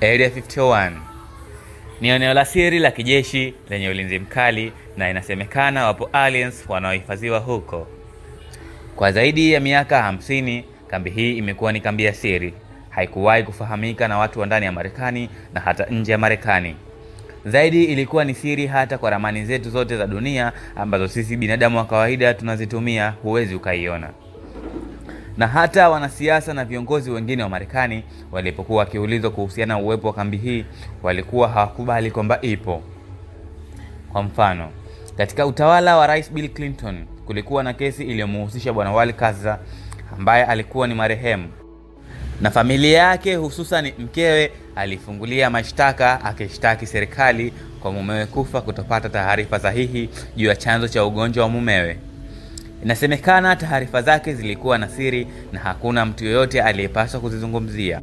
Area 51 ni eneo la siri la kijeshi lenye ulinzi mkali na inasemekana wapo aliens wanaohifadhiwa huko. Kwa zaidi ya miaka hamsini, kambi hii imekuwa ni kambi ya siri, haikuwahi kufahamika na watu wa ndani ya Marekani na hata nje ya Marekani. Zaidi ilikuwa ni siri hata kwa ramani zetu zote za dunia ambazo sisi binadamu wa kawaida tunazitumia, huwezi ukaiona. Na hata wanasiasa na viongozi wengine wa Marekani walipokuwa wakiulizwa kuhusiana na uwepo wa kambi hii, walikuwa hawakubali kwamba ipo. Kwa mfano, katika utawala wa Rais Bill Clinton kulikuwa na kesi iliyomhusisha bwana Wally Kaza ambaye alikuwa ni marehemu na familia yake hususan mkewe alifungulia mashtaka akishtaki serikali kwa mumewe kufa kutopata taarifa sahihi juu ya chanzo cha ugonjwa wa mumewe. Inasemekana taarifa zake zilikuwa na siri na hakuna mtu yoyote aliyepaswa kuzizungumzia.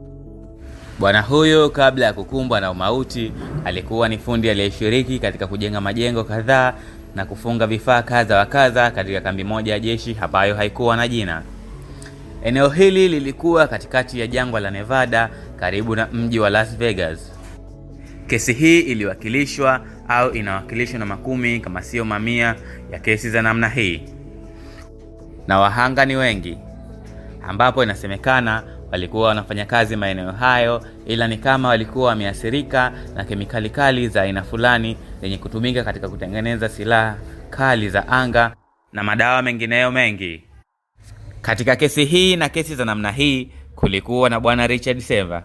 Bwana huyo kabla ya kukumbwa na umauti alikuwa ni fundi aliyeshiriki katika kujenga majengo kadhaa na kufunga vifaa kadha wa kadha katika kambi moja ya jeshi ambayo haikuwa na jina. Eneo hili lilikuwa katikati ya jangwa la Nevada karibu na mji wa Las Vegas. Kesi hii iliwakilishwa au inawakilishwa na makumi kama sio mamia ya kesi za namna hii, na wahanga ni wengi, ambapo inasemekana walikuwa wanafanya kazi maeneo hayo, ila ni kama walikuwa wameathirika na kemikali kali za aina fulani zenye kutumika katika kutengeneza silaha kali za anga na madawa mengineyo mengi. Katika kesi hii na kesi za namna hii kulikuwa na bwana Richard Seva.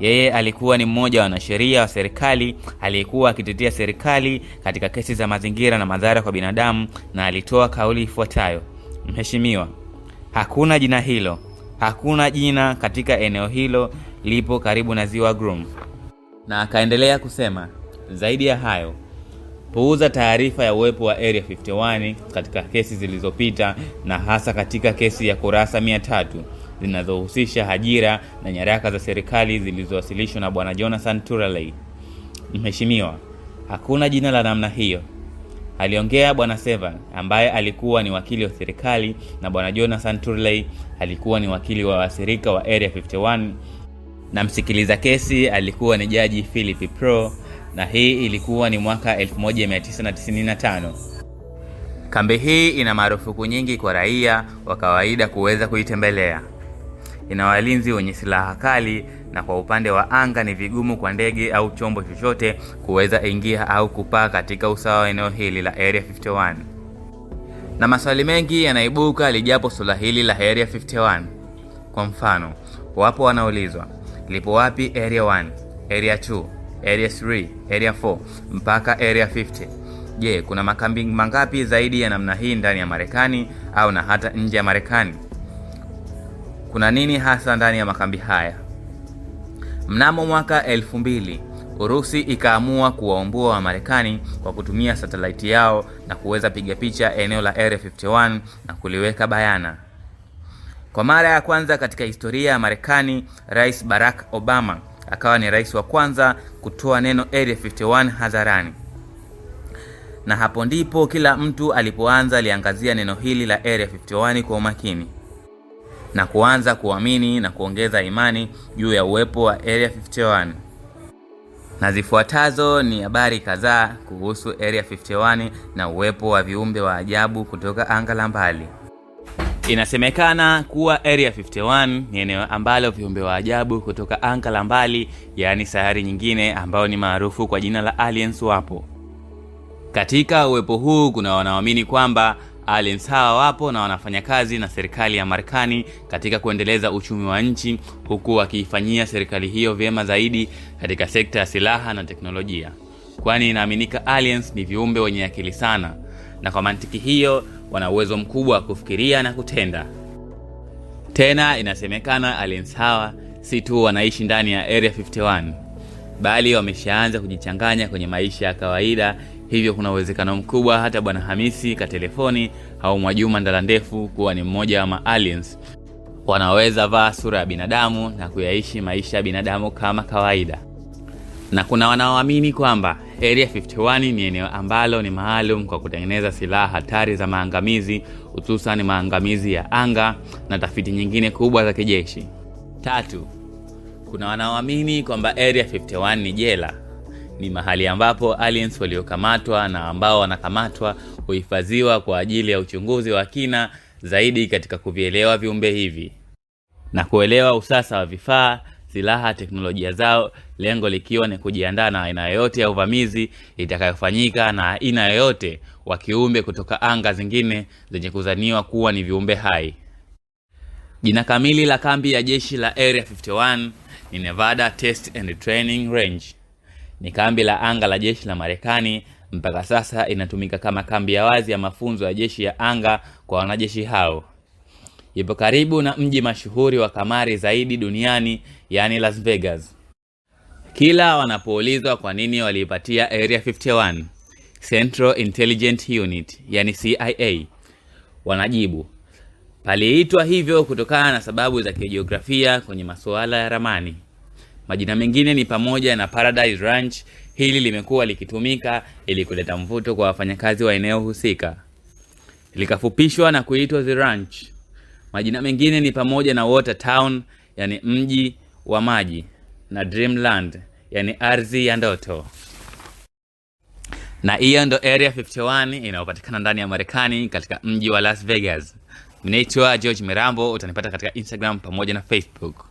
Yeye alikuwa ni mmoja wa wanasheria wa serikali aliyekuwa akitetea serikali katika kesi za mazingira na madhara kwa binadamu, na alitoa kauli ifuatayo: Mheshimiwa, hakuna jina hilo, hakuna jina katika eneo hilo, lipo karibu na ziwa Groom. Na akaendelea kusema, zaidi ya hayo puuza taarifa ya uwepo wa Area 51 katika kesi zilizopita na hasa katika kesi ya kurasa 300 zinazohusisha ajira na nyaraka za serikali zilizowasilishwa na bwana Jonathan Turaley. Mheshimiwa, hakuna jina la namna hiyo, aliongea bwana Sevan ambaye alikuwa ni wakili wa serikali na bwana Jonathan Turley alikuwa ni wakili wa waathirika wa Area 51 na msikiliza kesi alikuwa ni jaji Philip Pro na hii ilikuwa ni mwaka 1995. Kambi hii ina marufuku nyingi kwa raia wa kawaida kuweza kuitembelea. Ina walinzi wenye silaha kali, na kwa upande wa anga ni vigumu kwa ndege au chombo chochote kuweza ingia au kupaa katika usawa wa eneo hili la Area 51. Na maswali mengi yanaibuka lijapo sula hili la Area 51. Kwa mfano, wapo wanaulizwa lipo wapi Area 1, Area 2 Area 3, Area 4 mpaka Area 50. Je, kuna makambi mangapi zaidi ya namna hii ndani ya Marekani au na hata nje ya Marekani? Kuna nini hasa ndani ya makambi haya? Mnamo mwaka 2000 Urusi ikaamua kuwaumbua wa Marekani kwa kutumia satelaiti yao na kuweza piga picha eneo la Area 51 na kuliweka bayana. Kwa mara ya kwanza katika historia ya Marekani, Rais Barack Obama akawa ni rais wa kwanza kutoa neno Area 51 hadharani, na hapo ndipo kila mtu alipoanza aliangazia neno hili la Area 51 kwa umakini na kuanza kuamini na kuongeza imani juu ya uwepo wa Area 51. Na zifuatazo ni habari kadhaa kuhusu Area 51 na uwepo wa viumbe wa ajabu kutoka anga la mbali. Inasemekana kuwa Area 51 ni eneo ambalo viumbe wa ajabu kutoka anga la mbali, yaani sayari nyingine, ambao ni maarufu kwa jina la aliens wapo. Katika uwepo huu kuna wanaoamini kwamba aliens hawa wapo na wanafanya kazi na serikali ya Marekani katika kuendeleza uchumi wa nchi, huku wakiifanyia serikali hiyo vyema zaidi katika sekta ya silaha na teknolojia, kwani inaaminika aliens ni viumbe wenye akili sana, na kwa mantiki hiyo wana uwezo mkubwa wa kufikiria na kutenda. Tena inasemekana aliens hawa si tu wanaishi ndani ya Area 51 bali wameshaanza kujichanganya kwenye maisha ya kawaida. Hivyo kuna uwezekano mkubwa hata bwana Hamisi Katelefoni au Mwajuma Ndala Ndefu kuwa ni mmoja wa maaliens wanaweza vaa sura ya binadamu na kuyaishi maisha ya binadamu kama kawaida. Na kuna wanaoamini kwamba Area 51 ni eneo ambalo ni maalum kwa kutengeneza silaha hatari za maangamizi, hususan maangamizi ya anga na tafiti nyingine kubwa za kijeshi. Tatu, Kuna wanaoamini kwamba Area 51 ni jela, ni mahali ambapo aliens waliokamatwa na ambao wanakamatwa huhifadhiwa kwa ajili ya uchunguzi wa kina zaidi katika kuvielewa viumbe hivi na kuelewa usasa wa vifaa, silaha, teknolojia zao, lengo likiwa ni kujiandaa na aina yoyote ya uvamizi itakayofanyika na aina yoyote wa kiumbe kutoka anga zingine zenye kuzaniwa kuwa ni viumbe hai. Jina kamili la kambi ya jeshi la Area 51 ni Nevada Test and Training Range. Ni kambi la anga la jeshi la Marekani. Mpaka sasa inatumika kama kambi ya wazi ya mafunzo ya jeshi ya anga kwa wanajeshi hao. Ipo karibu na mji mashuhuri wa kamari zaidi duniani, yani Las Vegas. Kila wanapoulizwa kwa nini waliipatia Area 51 Central Intelligence Unit, yani CIA, wanajibu paliitwa hivyo kutokana na sababu za kijiografia kwenye masuala ya ramani. Majina mengine ni pamoja na Paradise Ranch. Hili limekuwa likitumika ili kuleta mvuto kwa wafanyakazi wa eneo husika, likafupishwa na kuitwa The Ranch. Majina mengine ni pamoja na Water Town, yani mji wa maji, na Dreamland, yani ardhi ya ndoto. Na hiyo ndo Area 51 inayopatikana ndani ya Marekani katika mji wa Las Vegas. Naitwa George Mirambo, utanipata katika Instagram pamoja na Facebook.